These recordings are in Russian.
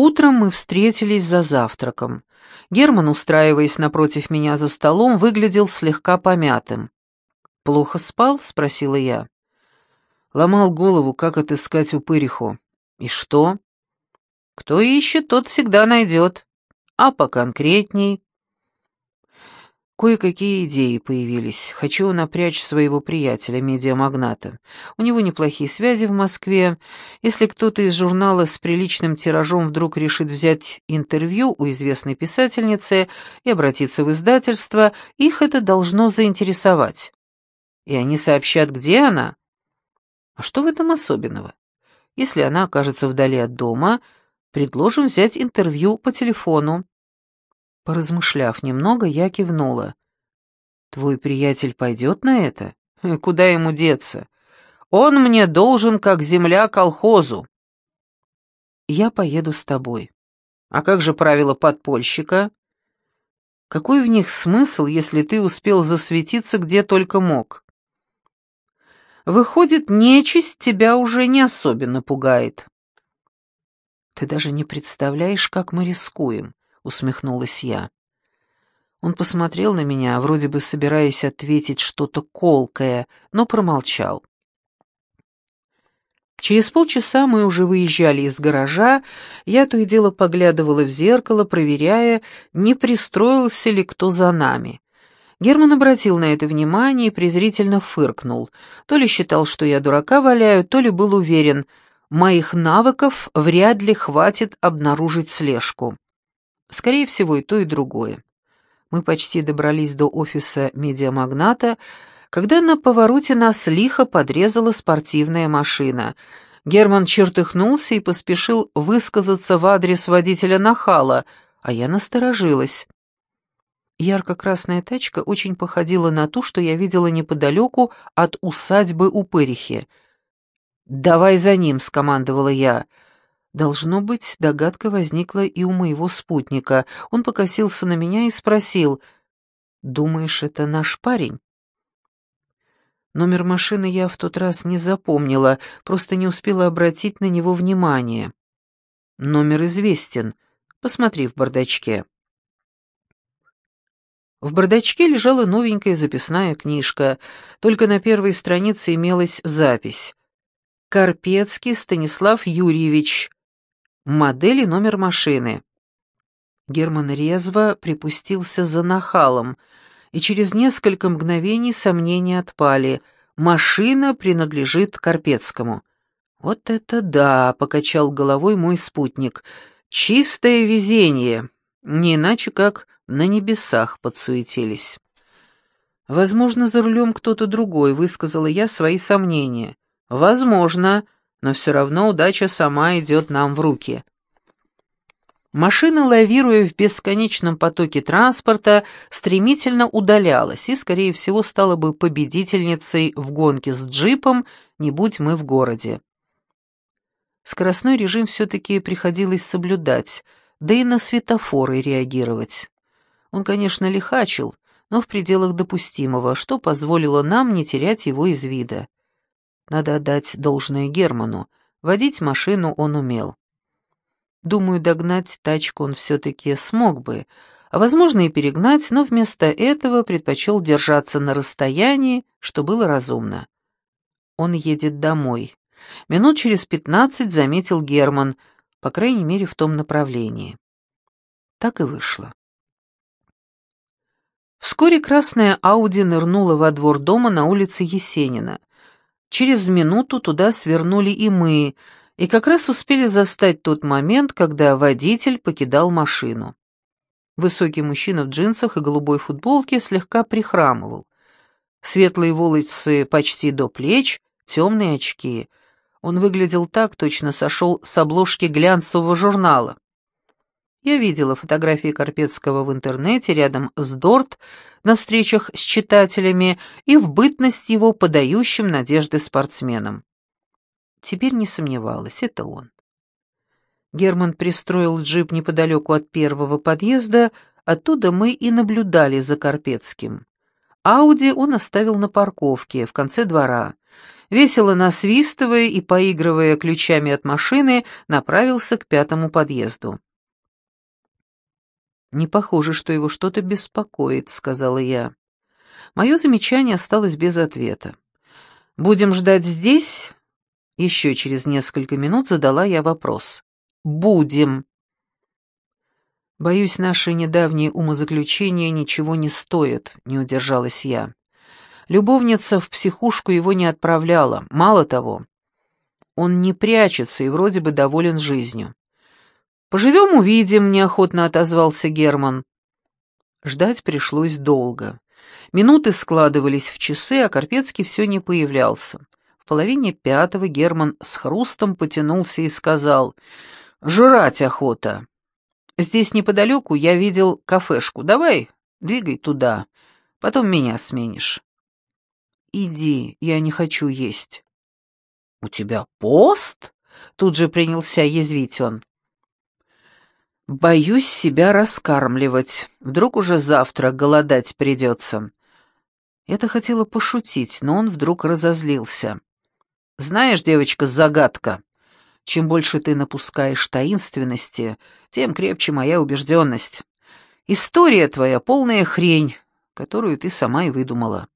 Утром мы встретились за завтраком. Герман, устраиваясь напротив меня за столом, выглядел слегка помятым. «Плохо спал?» — спросила я. Ломал голову, как отыскать упыриху. «И что?» «Кто ищет, тот всегда найдет. А поконкретней?» Кое-какие идеи появились. Хочу напрячь своего приятеля, медиамагната. У него неплохие связи в Москве. Если кто-то из журнала с приличным тиражом вдруг решит взять интервью у известной писательницы и обратиться в издательство, их это должно заинтересовать. И они сообщат, где она. А что в этом особенного? Если она окажется вдали от дома, предложим взять интервью по телефону. Поразмышляв немного, я кивнула. «Твой приятель пойдет на это? Э, куда ему деться? Он мне должен, как земля, колхозу». «Я поеду с тобой». «А как же правила подпольщика?» «Какой в них смысл, если ты успел засветиться где только мог?» «Выходит, нечисть тебя уже не особенно пугает». «Ты даже не представляешь, как мы рискуем усмехнулась я. Он посмотрел на меня, вроде бы собираясь ответить что-то колкое, но промолчал. Через полчаса мы уже выезжали из гаража, я то и дело поглядывала в зеркало, проверяя, не пристроился ли кто за нами. Герман обратил на это внимание и презрительно фыркнул. То ли считал, что я дурака валяю, то ли был уверен, моих навыков вряд ли хватит обнаружить слежку. Скорее всего, и то, и другое. Мы почти добрались до офиса медиамагната, когда на повороте нас лихо подрезала спортивная машина. Герман чертыхнулся и поспешил высказаться в адрес водителя нахала, а я насторожилась. Ярко-красная тачка очень походила на ту, что я видела неподалеку от усадьбы Упырихи. «Давай за ним», — скомандовала я. Должно быть, догадка возникла и у моего спутника. Он покосился на меня и спросил, «Думаешь, это наш парень?» Номер машины я в тот раз не запомнила, просто не успела обратить на него внимание. Номер известен. Посмотри в бардачке. В бардачке лежала новенькая записная книжка, только на первой странице имелась запись. «Карпецкий Станислав Юрьевич, модель и номер машины. Герман резво припустился за нахалом, и через несколько мгновений сомнения отпали. Машина принадлежит Карпецкому. «Вот это да!» — покачал головой мой спутник. «Чистое везение!» Не иначе, как на небесах подсуетились. «Возможно, за рулем кто-то другой», — высказала я свои сомнения. «Возможно», но все равно удача сама идет нам в руки. Машина, лавируя в бесконечном потоке транспорта, стремительно удалялась и, скорее всего, стала бы победительницей в гонке с джипом, не будь мы в городе. Скоростной режим все-таки приходилось соблюдать, да и на светофоры реагировать. Он, конечно, лихачил, но в пределах допустимого, что позволило нам не терять его из вида. Надо отдать должное Герману. Водить машину он умел. Думаю, догнать тачку он все-таки смог бы, а, возможно, и перегнать, но вместо этого предпочел держаться на расстоянии, что было разумно. Он едет домой. Минут через пятнадцать заметил Герман, по крайней мере, в том направлении. Так и вышло. Вскоре красная Ауди нырнула во двор дома на улице Есенина. Через минуту туда свернули и мы, и как раз успели застать тот момент, когда водитель покидал машину. Высокий мужчина в джинсах и голубой футболке слегка прихрамывал. Светлые волосы почти до плеч, темные очки. Он выглядел так, точно сошел с обложки глянцевого журнала. Я видела фотографии Карпецкого в интернете рядом с Дорт на встречах с читателями и в бытность его подающим надежды спортсменом. Теперь не сомневалась, это он. Герман пристроил джип неподалеку от первого подъезда, оттуда мы и наблюдали за Карпецким. Ауди он оставил на парковке в конце двора, весело насвистывая и поигрывая ключами от машины, направился к пятому подъезду. «Не похоже, что его что-то беспокоит», — сказала я. Мое замечание осталось без ответа. «Будем ждать здесь?» Еще через несколько минут задала я вопрос. «Будем». «Боюсь, наши недавние умозаключения ничего не стоят», — не удержалась я. Любовница в психушку его не отправляла, мало того. Он не прячется и вроде бы доволен жизнью. «Поживем, увидим», — неохотно отозвался Герман. Ждать пришлось долго. Минуты складывались в часы, а Карпецкий все не появлялся. В половине пятого Герман с хрустом потянулся и сказал «Жрать охота». «Здесь неподалеку я видел кафешку. Давай, двигай туда, потом меня сменишь». «Иди, я не хочу есть». «У тебя пост?» — тут же принялся язвить он. «Боюсь себя раскармливать. Вдруг уже завтра голодать придется». Это хотела пошутить, но он вдруг разозлился. «Знаешь, девочка, загадка. Чем больше ты напускаешь таинственности, тем крепче моя убежденность. История твоя полная хрень, которую ты сама и выдумала».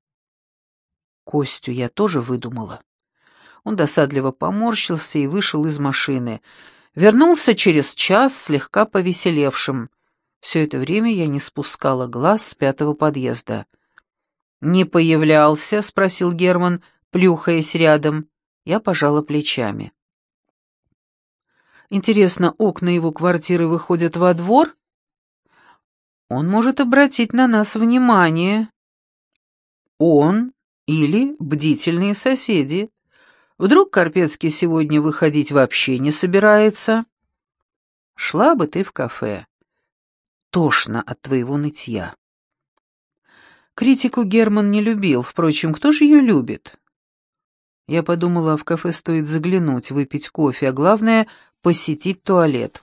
Костю я тоже выдумала. Он досадливо поморщился и вышел из машины. Вернулся через час, слегка повеселевшим. Все это время я не спускала глаз с пятого подъезда. «Не появлялся?» — спросил Герман, плюхаясь рядом. Я пожала плечами. «Интересно, окна его квартиры выходят во двор?» «Он может обратить на нас внимание». «Он или бдительные соседи. Вдруг Карпецкий сегодня выходить вообще не собирается? Шла бы ты в кафе. Тошно от твоего нытья. Критику Герман не любил, впрочем, кто же ее любит? Я подумала, в кафе стоит заглянуть, выпить кофе, а главное — посетить туалет.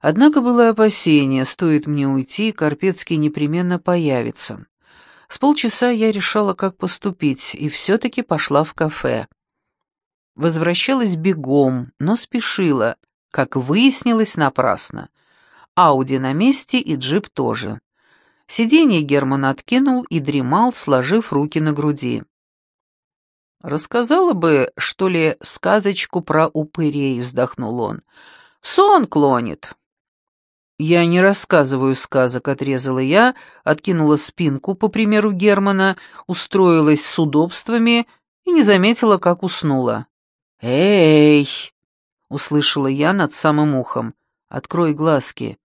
Однако было опасение, стоит мне уйти, Карпецкий непременно появится. С полчаса я решала, как поступить, и все-таки пошла в кафе. Возвращалась бегом, но спешила, как выяснилось, напрасно. Ауди на месте и джип тоже. Сиденье Герман откинул и дремал, сложив руки на груди. «Рассказала бы, что ли, сказочку про упырей», — вздохнул он. «Сон клонит». «Я не рассказываю сказок», — отрезала я, откинула спинку, по примеру Германа, устроилась с удобствами и не заметила, как уснула. «Эй!» — услышала я над самым ухом. «Открой глазки.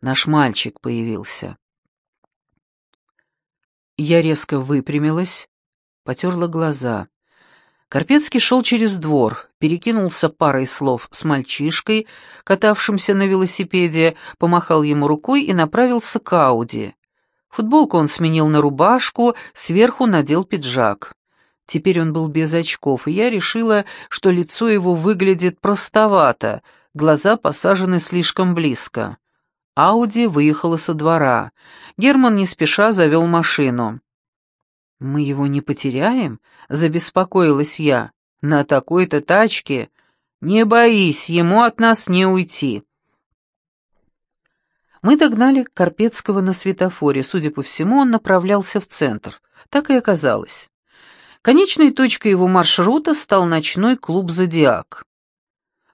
Наш мальчик появился». Я резко выпрямилась, потерла глаза. Карпецкий шел через двор, перекинулся парой слов с мальчишкой, катавшимся на велосипеде, помахал ему рукой и направился к Ауди. Футболку он сменил на рубашку, сверху надел пиджак. Теперь он был без очков, и я решила, что лицо его выглядит простовато, глаза посажены слишком близко. Ауди выехала со двора. Герман не спеша завел машину. «Мы его не потеряем?» — забеспокоилась я. «На такой-то тачке? Не боись, ему от нас не уйти». Мы догнали Карпецкого на светофоре. Судя по всему, он направлялся в центр. Так и оказалось. Конечной точкой его маршрута стал ночной клуб «Зодиак».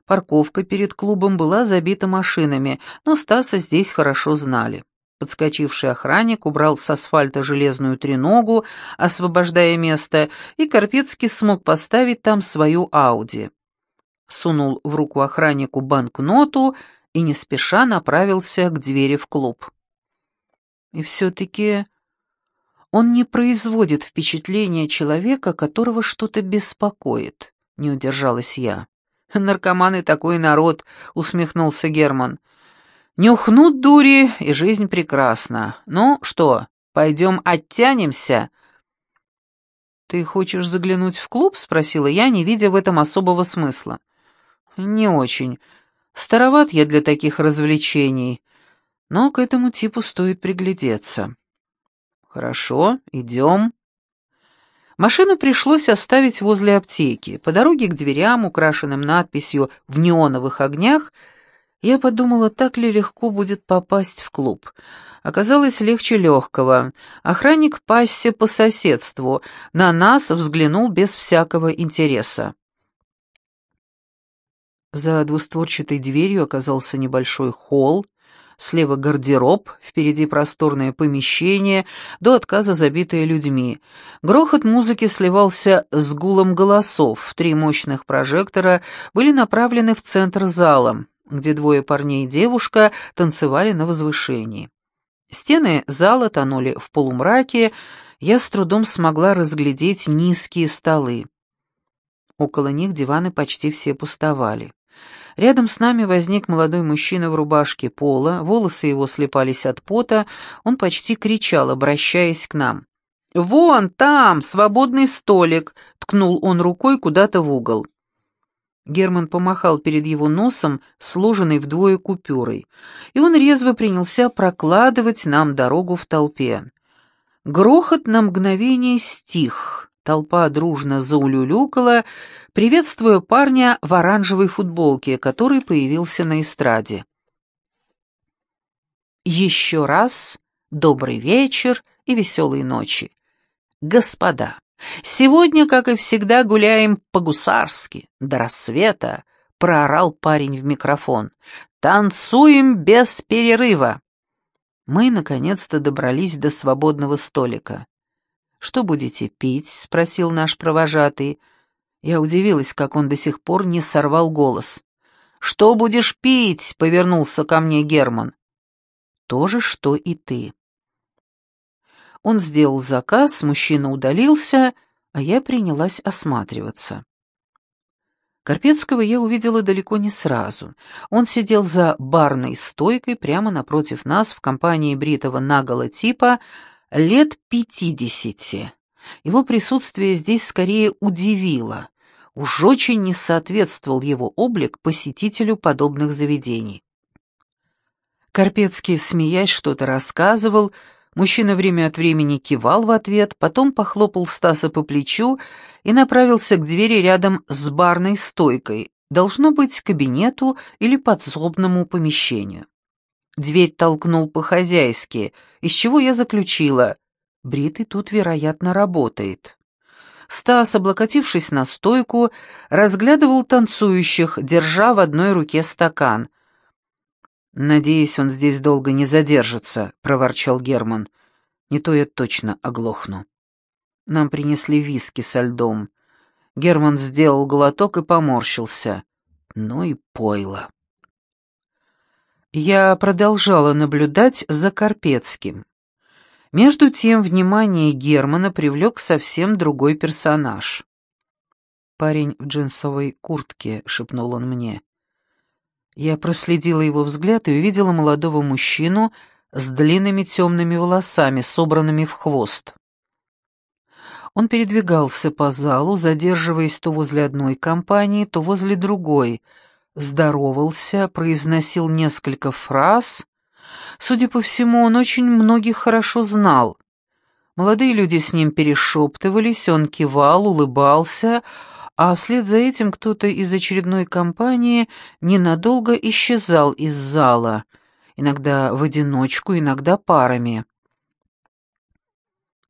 Парковка перед клубом была забита машинами, но Стаса здесь хорошо знали. Подскочивший охранник убрал с асфальта железную треногу, освобождая место, и Карпецкий смог поставить там свою Ауди. Сунул в руку охраннику банкноту и не спеша направился к двери в клуб. И все-таки он не производит впечатления человека, которого что-то беспокоит, не удержалась я. «Наркоманы такой народ», — усмехнулся Герман. Нюхнут дури, и жизнь прекрасна. Ну что, пойдем оттянемся?» «Ты хочешь заглянуть в клуб?» — спросила я, не видя в этом особого смысла. «Не очень. Староват я для таких развлечений, но к этому типу стоит приглядеться». «Хорошо, идем». Машину пришлось оставить возле аптеки. По дороге к дверям, украшенным надписью «В неоновых огнях», я подумала, так ли легко будет попасть в клуб. Оказалось легче легкого. Охранник пасся по соседству, на нас взглянул без всякого интереса. За двустворчатой дверью оказался небольшой холл, слева гардероб, впереди просторное помещение, до отказа забитое людьми. Грохот музыки сливался с гулом голосов, три мощных прожектора были направлены в центр зала, где двое парней и девушка танцевали на возвышении. Стены зала тонули в полумраке, я с трудом смогла разглядеть низкие столы. Около них диваны почти все пустовали. Рядом с нами возник молодой мужчина в рубашке пола, волосы его слепались от пота, он почти кричал, обращаясь к нам. «Вон там, свободный столик!» — ткнул он рукой куда-то в угол. Герман помахал перед его носом, сложенной вдвое купюрой, и он резво принялся прокладывать нам дорогу в толпе. Грохот на мгновение стих, толпа дружно заулюлюкала, приветствуя парня в оранжевой футболке, который появился на эстраде. Еще раз добрый вечер и веселой ночи. Господа! «Сегодня, как и всегда, гуляем по-гусарски, до рассвета», — проорал парень в микрофон. «Танцуем без перерыва». Мы, наконец-то, добрались до свободного столика. «Что будете пить?» — спросил наш провожатый. Я удивилась, как он до сих пор не сорвал голос. «Что будешь пить?» — повернулся ко мне Герман. «То же, что и ты». Он сделал заказ, мужчина удалился, а я принялась осматриваться. Карпецкого я увидела далеко не сразу. Он сидел за барной стойкой прямо напротив нас в компании бритого наголо типа лет пятидесяти. Его присутствие здесь скорее удивило. Уж очень не соответствовал его облик посетителю подобных заведений. Карпецкий, смеясь, что-то рассказывал, Мужчина время от времени кивал в ответ, потом похлопал Стаса по плечу и направился к двери рядом с барной стойкой, должно быть, к кабинету или подсобному помещению. Дверь толкнул по-хозяйски, из чего я заключила, бритый тут, вероятно, работает. Стас, облокотившись на стойку, разглядывал танцующих, держа в одной руке стакан — «Надеюсь, он здесь долго не задержится», — проворчал Герман. «Не то я точно оглохну». Нам принесли виски со льдом. Герман сделал глоток и поморщился. Ну и пойло. Я продолжала наблюдать за Карпецким. Между тем внимание Германа привлек совсем другой персонаж. «Парень в джинсовой куртке», — шепнул он мне. Я проследила его взгляд и увидела молодого мужчину с длинными темными волосами, собранными в хвост. Он передвигался по залу, задерживаясь то возле одной компании, то возле другой, здоровался, произносил несколько фраз. Судя по всему, он очень многих хорошо знал. Молодые люди с ним перешептывались, он кивал, улыбался, а вслед за этим кто-то из очередной компании ненадолго исчезал из зала, иногда в одиночку, иногда парами.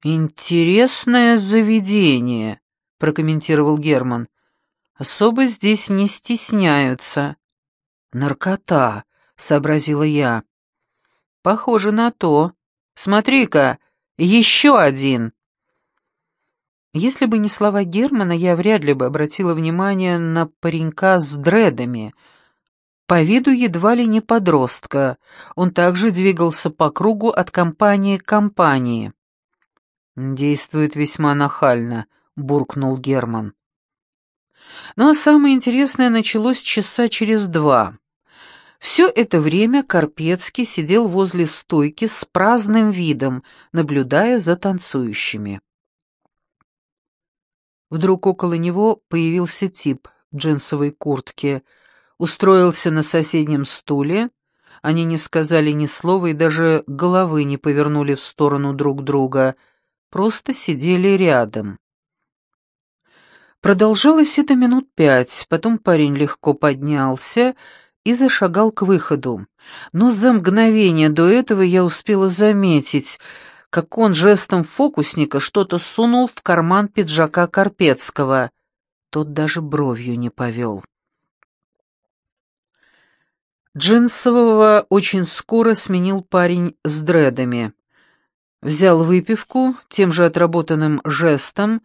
«Интересное заведение», — прокомментировал Герман. «Особо здесь не стесняются». «Наркота», — сообразила я. «Похоже на то. Смотри-ка, еще один». Если бы не слова Германа, я вряд ли бы обратила внимание на паренька с дредами. По виду едва ли не подростка. Он также двигался по кругу от компании к компании. «Действует весьма нахально», — буркнул Герман. Ну а самое интересное началось часа через два. Все это время Карпецкий сидел возле стойки с праздным видом, наблюдая за танцующими. Вдруг около него появился тип в джинсовой куртке, устроился на соседнем стуле, они не сказали ни слова и даже головы не повернули в сторону друг друга, просто сидели рядом. Продолжалось это минут пять, потом парень легко поднялся и зашагал к выходу. Но за мгновение до этого я успела заметить, как он жестом фокусника что-то сунул в карман пиджака Карпецкого. Тот даже бровью не повел. Джинсового очень скоро сменил парень с дредами. Взял выпивку, тем же отработанным жестом,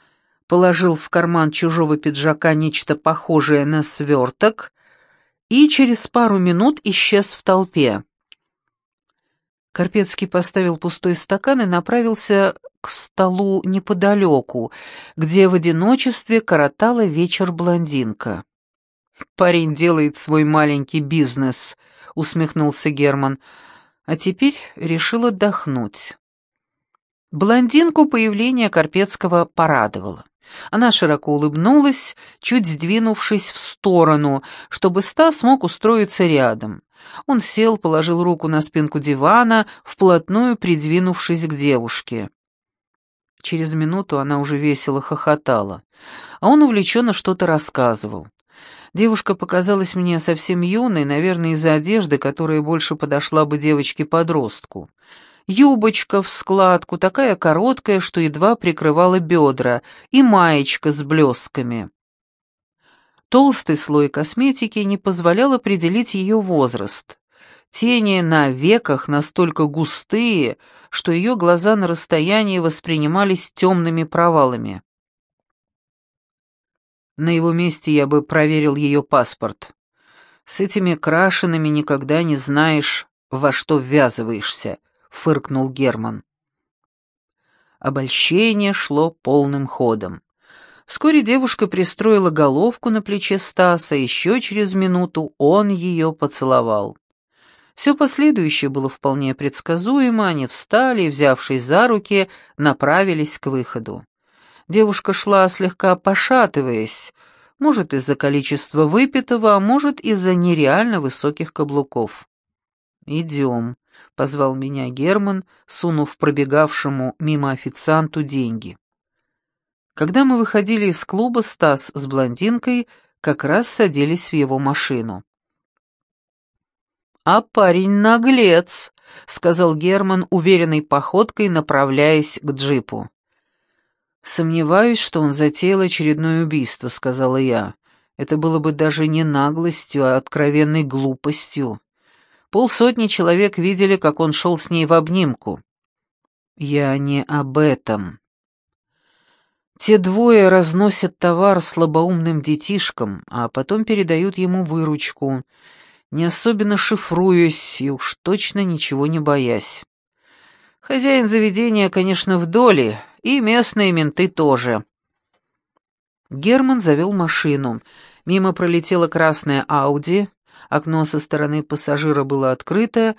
положил в карман чужого пиджака нечто похожее на сверток и через пару минут исчез в толпе. Карпецкий поставил пустой стакан и направился к столу неподалеку, где в одиночестве коротала вечер блондинка. «Парень делает свой маленький бизнес», — усмехнулся Герман, — «а теперь решил отдохнуть». Блондинку появление Карпецкого порадовало. Она широко улыбнулась, чуть сдвинувшись в сторону, чтобы Стас мог устроиться рядом. Он сел, положил руку на спинку дивана, вплотную придвинувшись к девушке. Через минуту она уже весело хохотала, а он увлеченно что-то рассказывал. Девушка показалась мне совсем юной, наверное, из-за одежды, которая больше подошла бы девочке-подростку. Юбочка в складку, такая короткая, что едва прикрывала бедра, и маечка с блесками. Толстый слой косметики не позволял определить ее возраст. Тени на веках настолько густые, что ее глаза на расстоянии воспринимались темными провалами. На его месте я бы проверил ее паспорт. С этими крашенными никогда не знаешь, во что ввязываешься фыркнул Герман. Обольщение шло полным ходом. Вскоре девушка пристроила головку на плече Стаса, еще через минуту он ее поцеловал. Все последующее было вполне предсказуемо, они встали и, взявшись за руки, направились к выходу. Девушка шла, слегка пошатываясь, может, из-за количества выпитого, а может, из-за нереально высоких каблуков. «Идем», — позвал меня Герман, сунув пробегавшему мимо официанту деньги. Когда мы выходили из клуба, Стас с блондинкой как раз садились в его машину. «А парень наглец», — сказал Герман уверенной походкой, направляясь к джипу. «Сомневаюсь, что он затеял очередное убийство», — сказала я. «Это было бы даже не наглостью, а откровенной глупостью». Полсотни человек видели, как он шел с ней в обнимку. Я не об этом. Те двое разносят товар слабоумным детишкам, а потом передают ему выручку, не особенно шифруясь и уж точно ничего не боясь. Хозяин заведения, конечно, в доле, и местные менты тоже. Герман завел машину. Мимо пролетела красная Ауди, окно со стороны пассажира было открыто,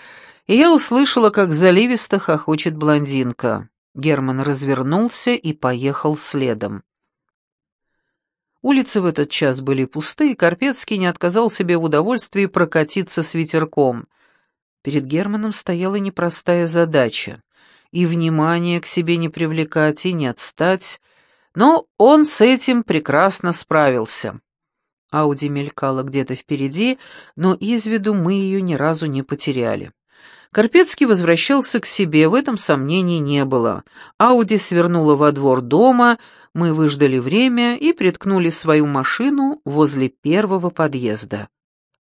и я услышала, как заливисто хохочет блондинка. Герман развернулся и поехал следом. Улицы в этот час были пусты, и Карпецкий не отказал себе в удовольствии прокатиться с ветерком. Перед Германом стояла непростая задача — и внимание к себе не привлекать, и не отстать, но он с этим прекрасно справился. Ауди мелькала где-то впереди, но из виду мы ее ни разу не потеряли. Карпецкий возвращался к себе, в этом сомнений не было. Ауди свернула во двор дома, мы выждали время и приткнули свою машину возле первого подъезда.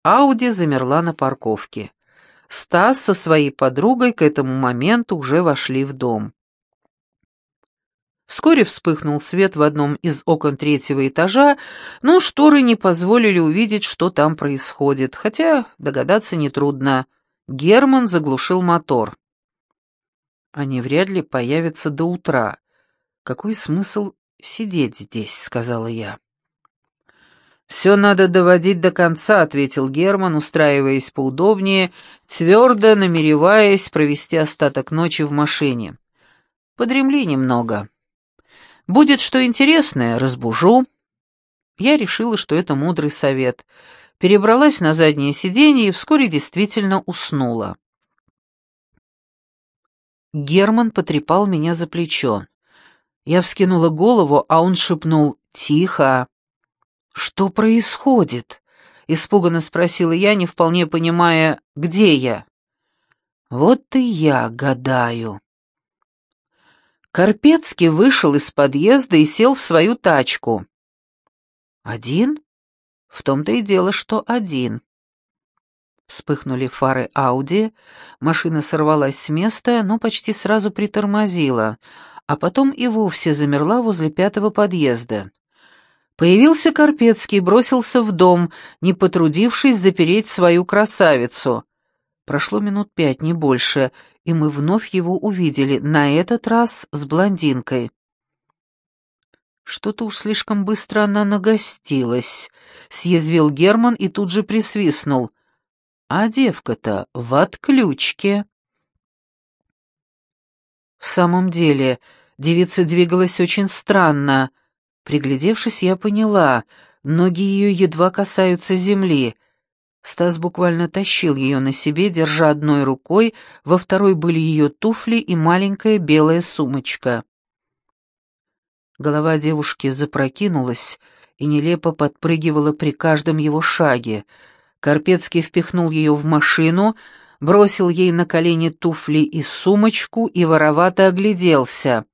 Ауди замерла на парковке. Стас со своей подругой к этому моменту уже вошли в дом. Вскоре вспыхнул свет в одном из окон третьего этажа, но шторы не позволили увидеть, что там происходит, хотя догадаться нетрудно. Герман заглушил мотор. «Они вряд ли появятся до утра. Какой смысл сидеть здесь?» — сказала я. «Все надо доводить до конца», — ответил Герман, устраиваясь поудобнее, твердо намереваясь провести остаток ночи в машине. «Подремли немного». Будет что интересное, разбужу. Я решила, что это мудрый совет. Перебралась на заднее сиденье и вскоре действительно уснула. Герман потрепал меня за плечо. Я вскинула голову, а он шепнул «Тихо». «Что происходит?» — испуганно спросила я, не вполне понимая, где я. «Вот и я гадаю». Карпецкий вышел из подъезда и сел в свою тачку. «Один?» «В том-то и дело, что один». Вспыхнули фары Ауди, машина сорвалась с места, но почти сразу притормозила, а потом и вовсе замерла возле пятого подъезда. Появился Карпецкий бросился в дом, не потрудившись запереть свою красавицу. Прошло минут пять, не больше, и мы вновь его увидели, на этот раз с блондинкой. «Что-то уж слишком быстро она нагостилась», — съязвил Герман и тут же присвистнул. «А девка-то в отключке». В самом деле, девица двигалась очень странно, Приглядевшись, я поняла, ноги ее едва касаются земли. Стас буквально тащил ее на себе, держа одной рукой, во второй были ее туфли и маленькая белая сумочка. Голова девушки запрокинулась и нелепо подпрыгивала при каждом его шаге. Карпецкий впихнул ее в машину, бросил ей на колени туфли и сумочку и воровато огляделся.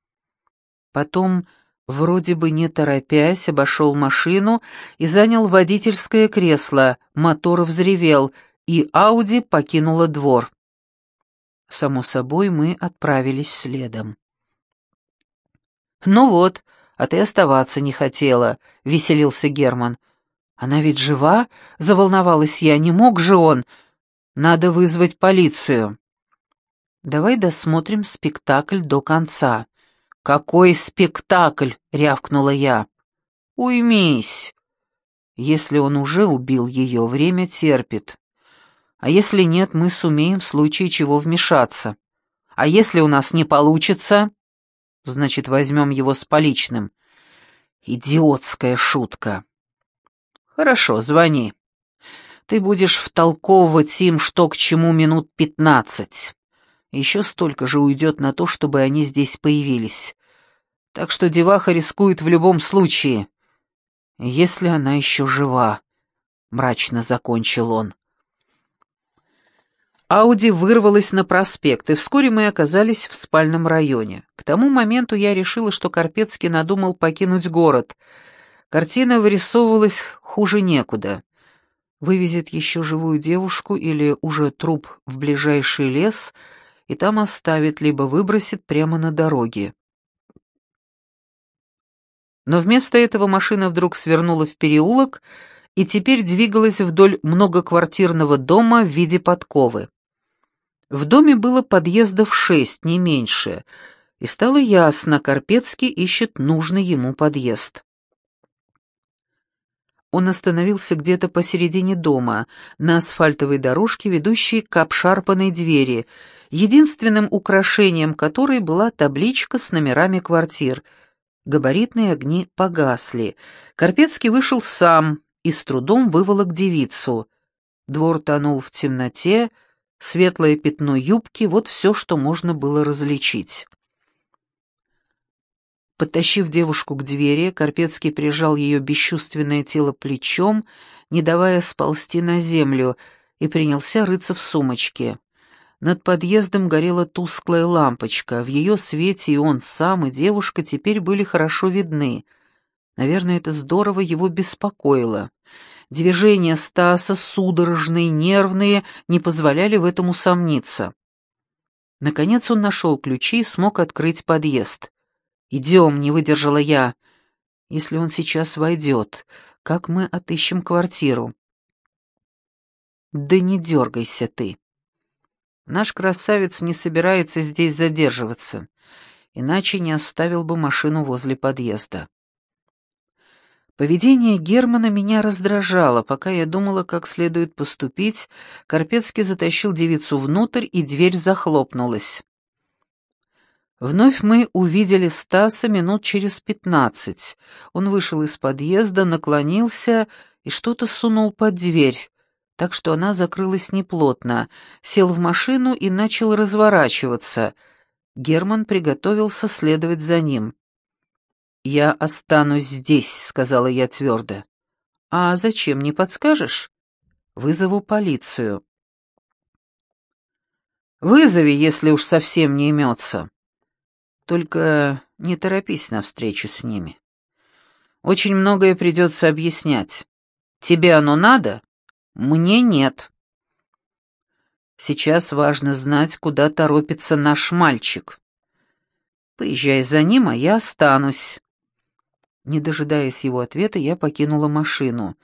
Потом Вроде бы не торопясь, обошел машину и занял водительское кресло, мотор взревел, и Ауди покинула двор. Само собой, мы отправились следом. «Ну вот, а ты оставаться не хотела», — веселился Герман. «Она ведь жива?» — заволновалась я. «Не мог же он? Надо вызвать полицию». «Давай досмотрим спектакль до конца», «Какой спектакль!» — рявкнула я. «Уймись!» Если он уже убил ее, время терпит. А если нет, мы сумеем в случае чего вмешаться. А если у нас не получится, значит, возьмем его с поличным. Идиотская шутка. Хорошо, звони. Ты будешь втолковывать им, что к чему минут пятнадцать. Еще столько же уйдет на то, чтобы они здесь появились. Так что деваха рискует в любом случае. Если она еще жива, — мрачно закончил он. Ауди вырвалась на проспект, и вскоре мы оказались в спальном районе. К тому моменту я решила, что Карпецкий надумал покинуть город. Картина вырисовывалась хуже некуда. Вывезет еще живую девушку или уже труп в ближайший лес — и там оставит, либо выбросит прямо на дороге. Но вместо этого машина вдруг свернула в переулок и теперь двигалась вдоль многоквартирного дома в виде подковы. В доме было подъездов шесть, не меньше, и стало ясно, Карпецкий ищет нужный ему подъезд. Он остановился где-то посередине дома, на асфальтовой дорожке, ведущей к обшарпанной двери, единственным украшением которой была табличка с номерами квартир. Габаритные огни погасли. Карпецкий вышел сам и с трудом выволок девицу. Двор тонул в темноте, светлое пятно юбки — вот все, что можно было различить. Подтащив девушку к двери, Карпецкий прижал ее бесчувственное тело плечом, не давая сползти на землю, и принялся рыться в сумочке. Над подъездом горела тусклая лампочка, в ее свете и он сам, и девушка теперь были хорошо видны. Наверное, это здорово его беспокоило. Движения Стаса, судорожные, нервные, не позволяли в этом усомниться. Наконец он нашел ключи и смог открыть подъезд. «Идем», — не выдержала я. «Если он сейчас войдет, как мы отыщем квартиру?» «Да не дергайся ты». Наш красавец не собирается здесь задерживаться, иначе не оставил бы машину возле подъезда. Поведение Германа меня раздражало. Пока я думала, как следует поступить, Карпецкий затащил девицу внутрь, и дверь захлопнулась. Вновь мы увидели Стаса минут через пятнадцать. Он вышел из подъезда, наклонился и что-то сунул под дверь так что она закрылась неплотно, сел в машину и начал разворачиваться. Герман приготовился следовать за ним. «Я останусь здесь», — сказала я твердо. А зачем, не подскажешь? Вызову полицию. Вызови, если уж совсем не имется. Только не торопись на встречу с ними. Очень многое придется объяснять. Тебе оно надо? Мне нет. Сейчас важно знать, куда торопится наш мальчик. Поезжай за ним, а я останусь. Не дожидаясь его ответа, я покинула машину.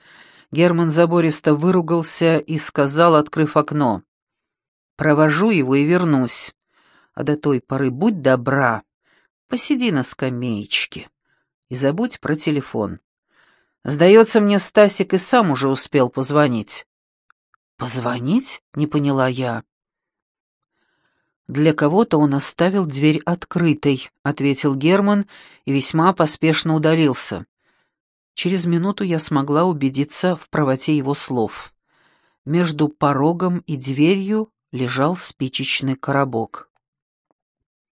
Герман забористо выругался и сказал, открыв окно. «Провожу его и вернусь. А до той поры будь добра. Посиди на скамеечке и забудь про телефон. Сдается мне, Стасик и сам уже успел позвонить». «Позвонить?» — не поняла я. «Для кого-то он оставил дверь открытой», — ответил Герман и весьма поспешно удалился. Через минуту я смогла убедиться в правоте его слов. Между порогом и дверью лежал спичечный коробок.